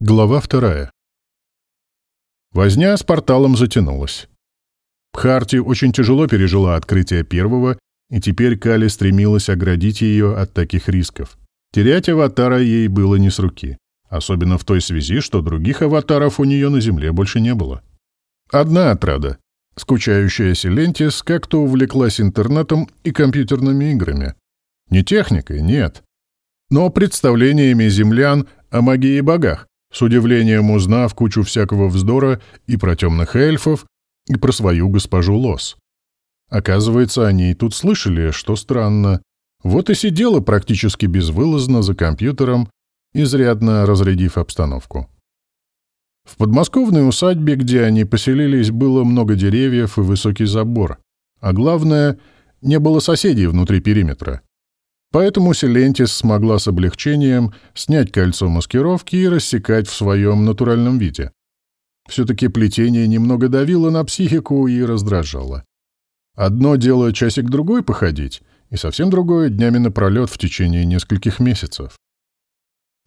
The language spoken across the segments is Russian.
Глава вторая. Возня с порталом затянулась. Пхарти очень тяжело пережила открытие первого, и теперь Кали стремилась оградить ее от таких рисков. Терять аватара ей было не с руки, особенно в той связи, что других аватаров у нее на Земле больше не было. Одна отрада. Скучающая Силентис как-то увлеклась интернетом и компьютерными играми. Не техникой, нет. Но представлениями землян о магии и богах, с удивлением узнав кучу всякого вздора и про темных эльфов, и про свою госпожу Лос. Оказывается, они и тут слышали, что странно. Вот и сидела практически безвылазно за компьютером, изрядно разрядив обстановку. В подмосковной усадьбе, где они поселились, было много деревьев и высокий забор. А главное, не было соседей внутри периметра. Поэтому Селентис смогла с облегчением снять кольцо маскировки и рассекать в своем натуральном виде. Все-таки плетение немного давило на психику и раздражало. Одно дело часик-другой походить, и совсем другое — днями напролет в течение нескольких месяцев.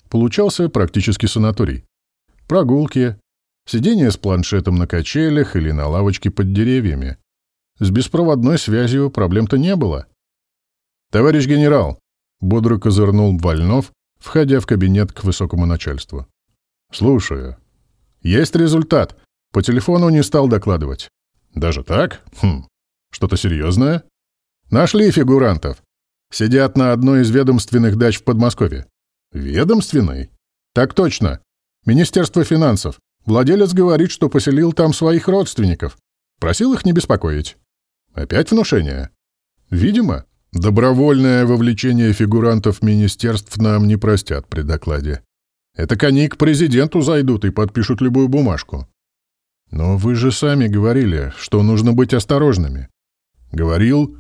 Получался практически санаторий. Прогулки, сидение с планшетом на качелях или на лавочке под деревьями. С беспроводной связью проблем-то не было. «Товарищ генерал!» — бодро козырнул Вольнов, входя в кабинет к высокому начальству. «Слушаю. Есть результат. По телефону не стал докладывать. Даже так? Хм. Что-то серьезное? Нашли фигурантов. Сидят на одной из ведомственных дач в Подмосковье. Ведомственной? Так точно. Министерство финансов. Владелец говорит, что поселил там своих родственников. Просил их не беспокоить. Опять внушение? Видимо. Добровольное вовлечение фигурантов министерств нам не простят при докладе. Это они к президенту зайдут и подпишут любую бумажку. Но вы же сами говорили, что нужно быть осторожными. Говорил.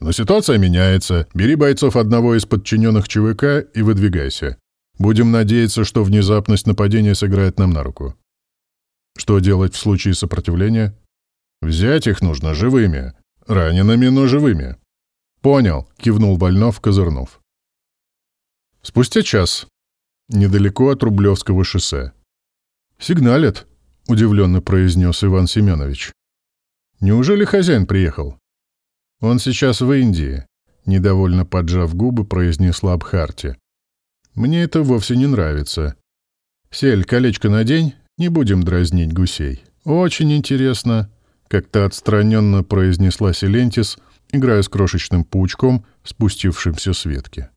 Но ситуация меняется. Бери бойцов одного из подчиненных ЧВК и выдвигайся. Будем надеяться, что внезапность нападения сыграет нам на руку. Что делать в случае сопротивления? Взять их нужно живыми. Ранеными, но живыми. «Понял», — кивнул Больнов, козырнув. Спустя час. Недалеко от Рублевского шоссе. «Сигналят», — удивленно произнес Иван Семенович. «Неужели хозяин приехал?» «Он сейчас в Индии», — недовольно поджав губы, произнесла Абхарти. «Мне это вовсе не нравится. Сель, колечко надень, не будем дразнить гусей. Очень интересно», — как-то отстраненно произнесла Селентис, играя с крошечным паучком, спустившимся с ветки.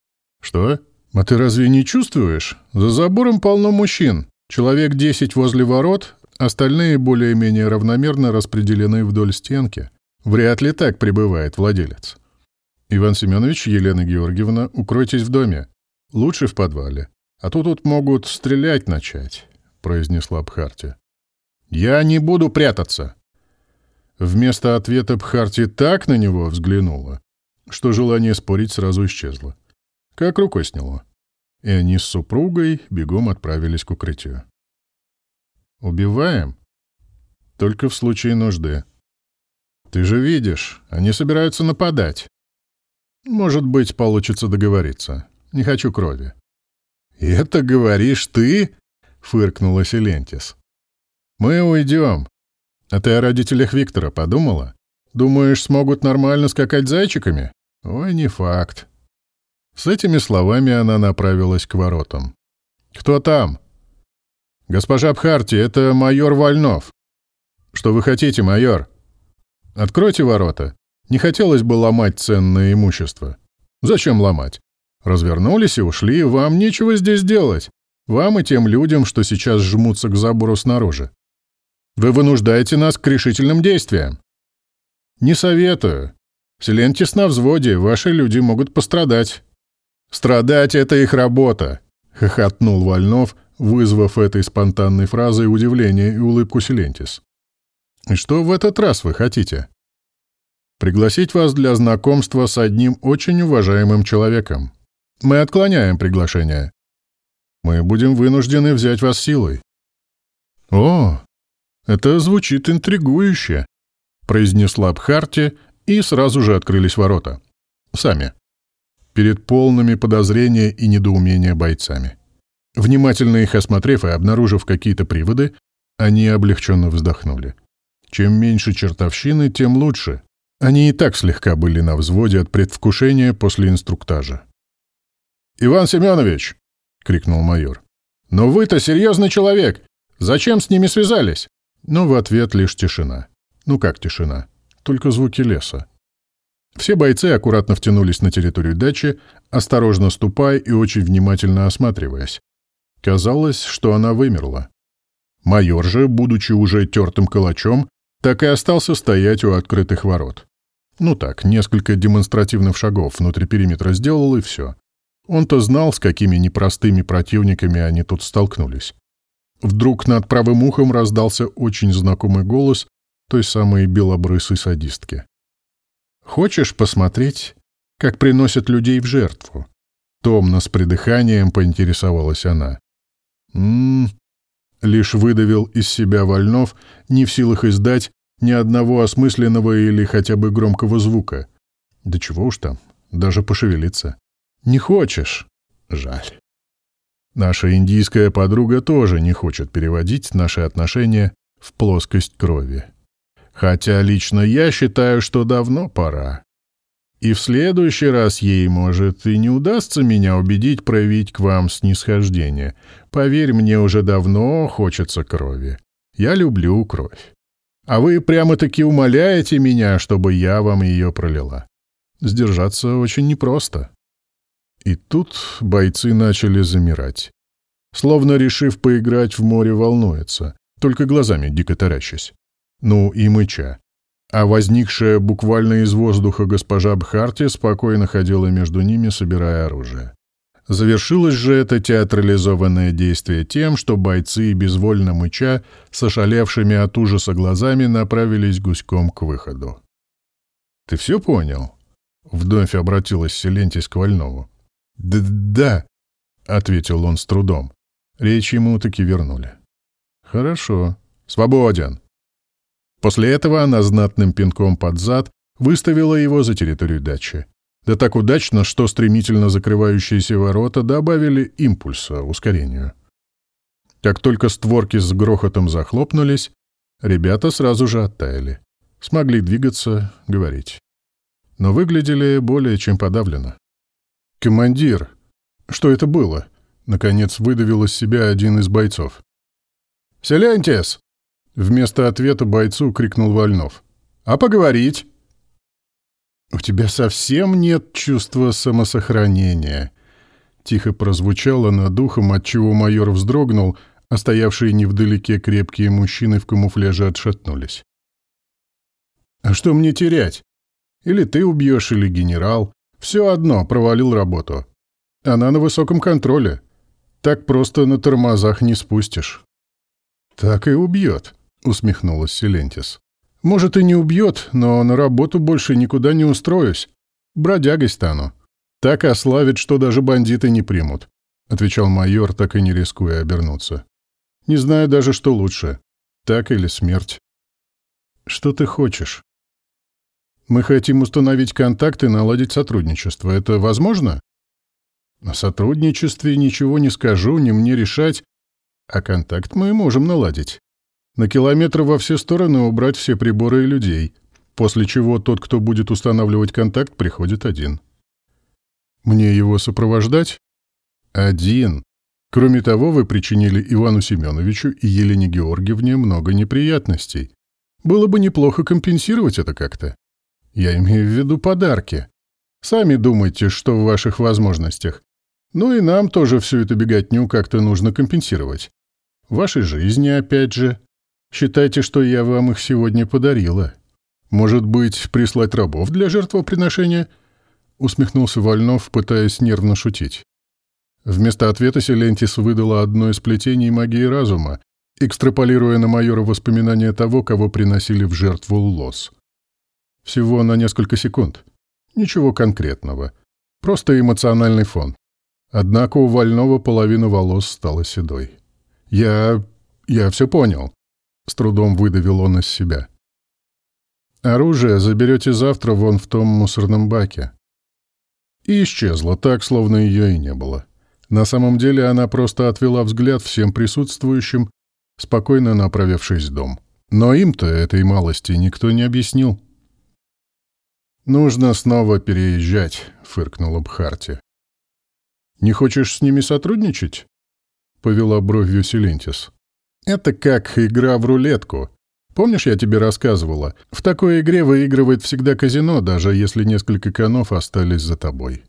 «Что? А ты разве не чувствуешь? За забором полно мужчин. Человек десять возле ворот, остальные более-менее равномерно распределены вдоль стенки. Вряд ли так пребывает владелец. Иван Семенович, Елена Георгиевна, укройтесь в доме. Лучше в подвале. А то тут могут стрелять начать», — произнесла Бхарти. «Я не буду прятаться», Вместо ответа Бхарти так на него взглянула, что желание спорить сразу исчезло. Как рукой сняло. И они с супругой бегом отправились к укрытию. «Убиваем?» «Только в случае нужды. Ты же видишь, они собираются нападать. Может быть, получится договориться. Не хочу крови». «И это говоришь ты?» — фыркнула Селентис. «Мы уйдем. А ты о родителях Виктора подумала? Думаешь, смогут нормально скакать зайчиками? Ой, не факт. С этими словами она направилась к воротам. «Кто там?» «Госпожа Бхарти, это майор Вольнов». «Что вы хотите, майор?» «Откройте ворота. Не хотелось бы ломать ценное имущество». «Зачем ломать? Развернулись и ушли, вам нечего здесь делать. Вам и тем людям, что сейчас жмутся к забору снаружи. Вы вынуждаете нас к решительным действиям. Не советую. Селентис на взводе, ваши люди могут пострадать. Страдать — это их работа, — хохотнул Вольнов, вызвав этой спонтанной фразой удивление и улыбку Селентис. И что в этот раз вы хотите? Пригласить вас для знакомства с одним очень уважаемым человеком. Мы отклоняем приглашение. Мы будем вынуждены взять вас силой. О, «Это звучит интригующе», — произнесла Бхарти, и сразу же открылись ворота. Сами. Перед полными подозрения и недоумения бойцами. Внимательно их осмотрев и обнаружив какие-то приводы, они облегченно вздохнули. Чем меньше чертовщины, тем лучше. Они и так слегка были на взводе от предвкушения после инструктажа. «Иван Семенович!» — крикнул майор. «Но вы-то серьезный человек! Зачем с ними связались?» Но в ответ лишь тишина. Ну как тишина? Только звуки леса. Все бойцы аккуратно втянулись на территорию дачи, осторожно ступая и очень внимательно осматриваясь. Казалось, что она вымерла. Майор же, будучи уже тертым калачом, так и остался стоять у открытых ворот. Ну так, несколько демонстративных шагов внутри периметра сделал, и все. Он-то знал, с какими непростыми противниками они тут столкнулись. Вдруг над правым ухом раздался очень знакомый голос той самой белобрысой садистки. «Хочешь посмотреть, как приносят людей в жертву?» Томно с придыханием поинтересовалась она. «М-м-м», лишь выдавил из себя Вольнов, не в силах издать ни одного осмысленного или хотя бы громкого звука. Да чего уж там, даже пошевелиться. «Не хочешь?» «Жаль». Наша индийская подруга тоже не хочет переводить наши отношения в плоскость крови. Хотя лично я считаю, что давно пора. И в следующий раз ей, может, и не удастся меня убедить проявить к вам снисхождение. Поверь, мне уже давно хочется крови. Я люблю кровь. А вы прямо-таки умоляете меня, чтобы я вам ее пролила. Сдержаться очень непросто. И тут бойцы начали замирать. Словно решив поиграть в море волнуется, только глазами дико таращась. Ну и мыча. А возникшая буквально из воздуха госпожа Бхарти спокойно ходила между ними, собирая оружие. Завершилось же это театрализованное действие тем, что бойцы, безвольно мыча, с ошалевшими от ужаса глазами направились гуськом к выходу. «Ты все понял?» — вновь обратилась Селентис к Вольнову. «Да», — ответил он с трудом. Речь ему таки вернули. «Хорошо. Свободен». После этого она знатным пинком под зад выставила его за территорию дачи. Да так удачно, что стремительно закрывающиеся ворота добавили импульса ускорению. Как только створки с грохотом захлопнулись, ребята сразу же оттаяли. Смогли двигаться, говорить. Но выглядели более чем подавленно. «Командир, что это было?» Наконец выдавил из себя один из бойцов. «Селентис!» Вместо ответа бойцу крикнул Вольнов. «А поговорить?» «У тебя совсем нет чувства самосохранения», — тихо прозвучало над ухом, отчего майор вздрогнул, а стоявшие невдалеке крепкие мужчины в камуфляже отшатнулись. «А что мне терять? Или ты убьешь, или генерал. Все одно, провалил работу. Она на высоком контроле. Так просто на тормозах не спустишь». «Так и убьет», — усмехнулась Селентис. «Может, и не убьет, но на работу больше никуда не устроюсь. Бродягой стану. Так ославит, что даже бандиты не примут», — отвечал майор, так и не рискуя обернуться. «Не знаю даже, что лучше. Так или смерть». «Что ты хочешь?» Мы хотим установить контакт и наладить сотрудничество. Это возможно? О сотрудничестве ничего не скажу, не мне решать, а контакт мы можем наладить. На километр во все стороны убрать все приборы и людей, после чего тот, кто будет устанавливать контакт, приходит один. Мне его сопровождать? Один. Кроме того, вы причинили Ивану Семеновичу и Елене Георгиевне много неприятностей. Было бы неплохо компенсировать это как-то. Я имею в виду подарки. Сами думайте, что в ваших возможностях. Ну и нам тоже всю эту беготню как-то нужно компенсировать. Вашей жизни, опять же. Считайте, что я вам их сегодня подарила. Может быть, прислать рабов для жертвоприношения?» Усмехнулся Вольнов, пытаясь нервно шутить. Вместо ответа Селентис выдала одно из плетений магии разума, экстраполируя на майора воспоминания того, кого приносили в жертву лос. Всего на несколько секунд. Ничего конкретного. Просто эмоциональный фон. Однако у Вольного половина волос стала седой. «Я... я все понял», — с трудом выдавил он из себя. «Оружие заберете завтра вон в том мусорном баке». И исчезла так, словно ее и не было. На самом деле она просто отвела взгляд всем присутствующим, спокойно направившись в дом. Но им-то этой малости никто не объяснил. «Нужно снова переезжать», — фыркнула Бхарти. «Не хочешь с ними сотрудничать?» — повела бровью Селентис. «Это как игра в рулетку. Помнишь, я тебе рассказывала? В такой игре выигрывает всегда казино, даже если несколько конов остались за тобой.